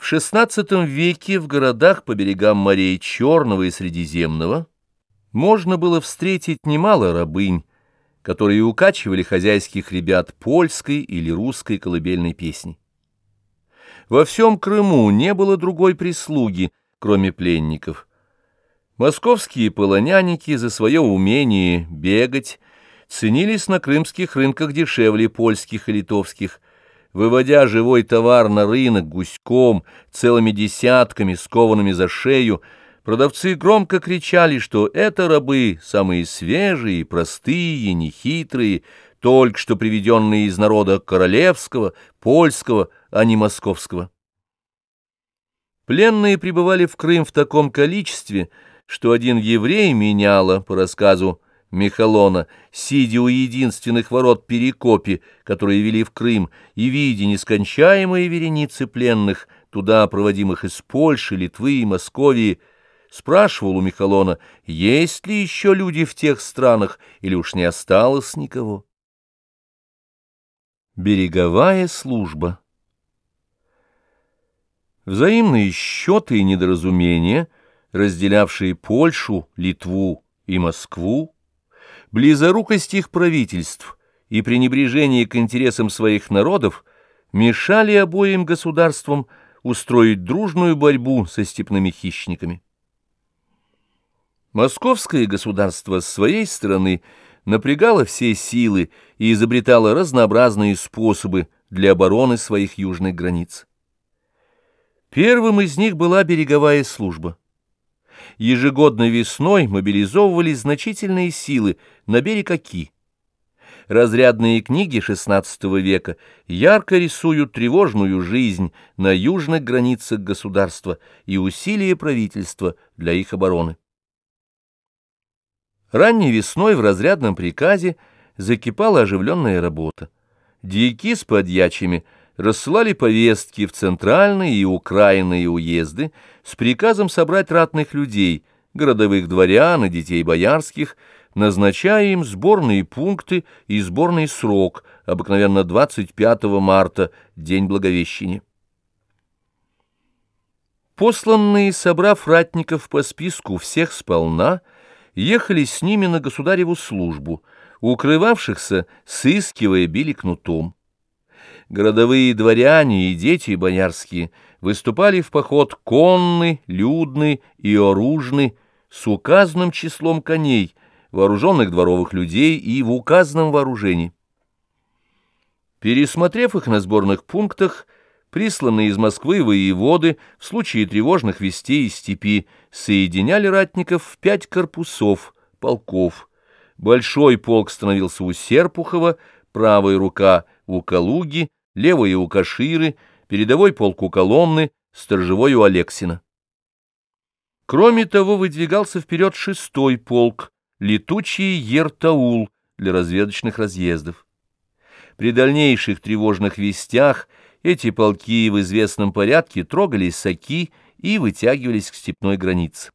В XVI веке в городах по берегам морей Черного и Средиземного можно было встретить немало рабынь, которые укачивали хозяйских ребят польской или русской колыбельной песни. Во всем Крыму не было другой прислуги, кроме пленников. Московские полоняники за свое умение бегать ценились на крымских рынках дешевле польских и литовских, выводя живой товар на рынок гуськом, целыми десятками, скованными за шею, продавцы громко кричали, что это рабы, самые свежие, простые, нехитрые, только что приведенные из народа королевского, польского, а не московского. Пленные пребывали в Крым в таком количестве, что один еврей меняла, по рассказу Михалона, сидя у единственных ворот Перекопи, которые вели в Крым, и видя нескончаемые вереницы пленных, туда проводимых из Польши, Литвы и Московии, спрашивал у Михалона, есть ли еще люди в тех странах, или уж не осталось никого. Береговая служба Взаимные счеты и недоразумения, разделявшие Польшу, Литву и Москву, близорукость их правительств и пренебрежение к интересам своих народов мешали обоим государствам устроить дружную борьбу со степными хищниками. Московское государство с своей стороны напрягало все силы и изобретало разнообразные способы для обороны своих южных границ. Первым из них была береговая служба ежегодно весной мобилизовывались значительные силы на берег Оки. Разрядные книги XVI века ярко рисуют тревожную жизнь на южных границах государства и усилия правительства для их обороны. Ранней весной в разрядном приказе закипала оживленная работа. Дьяки с подьячими – рассылали повестки в центральные и украинные уезды с приказом собрать ратных людей, городовых дворян и детей боярских, назначая им сборные пункты и сборный срок, обыкновенно 25 марта, день Благовещения. Посланные, собрав ратников по списку всех сполна, ехали с ними на государеву службу, укрывавшихся, сыскивая, били кнутом городовые дворяне и дети боярские выступали в поход конны, людны и оружны с указанным числом коней, вооруженных дворовых людей и в указанном вооружении. Пересмотрев их на сборных пунктах, присланные из Москвы воеводы в случае тревожных вестей из степи соединяли ратников в пять корпусов, полков. Большой полк становился у Серпухова, правая рука у Калуги, левая у Каширы, передовой полк у Коломны, сторожевой у Алексина. Кроме того, выдвигался вперед шестой полк, летучий Ертаул для разведочных разъездов. При дальнейших тревожных вестях эти полки в известном порядке трогались с Оки и вытягивались к степной границе.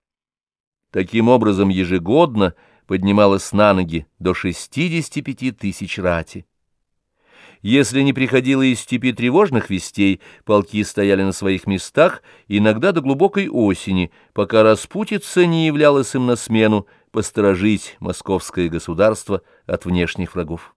Таким образом, ежегодно поднималось на ноги до 65 тысяч рати. Если не приходило из степи тревожных вестей, полки стояли на своих местах, иногда до глубокой осени, пока распутица не являлась им на смену посторожить московское государство от внешних врагов.